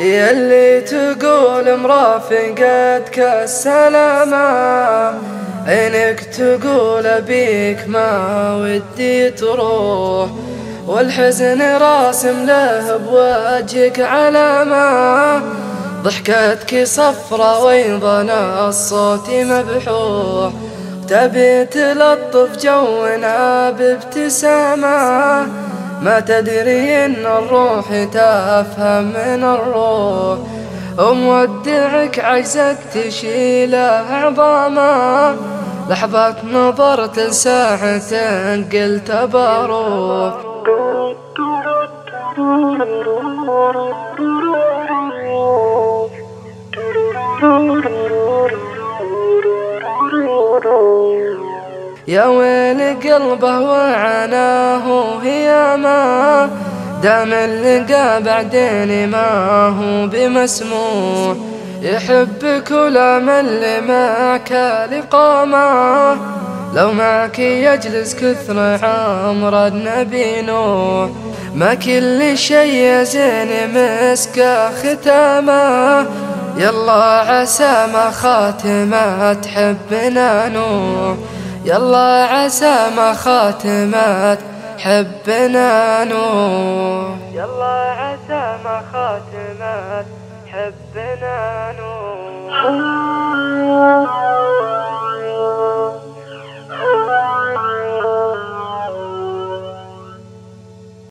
يلي تقول مرافقتك السلامة عينك تقول بيك ما ودي تروح. والحزن راسم له بوجهك علامة ضحكتك صفرة ويضنا الصوت مبحوح. تبي تلطف جونا بابتسامة. ما تدري إن الروح تفهم من الروح. ومودعك عجزت تشيله عظامه لحظة نظرت لساعة قلت بروح يا ويل قلبه وعناه هي ما دام اللقى بعدين ما هو بمسموح يحب كل من معك لقامه لو معك يجلس كثر عمر النبي نوح ما كل شي زين مسك ختامه يلا عسى ما خاتمه تحبنا نوح يلا عسى ما خاتمت حبنا نور حبنا نور.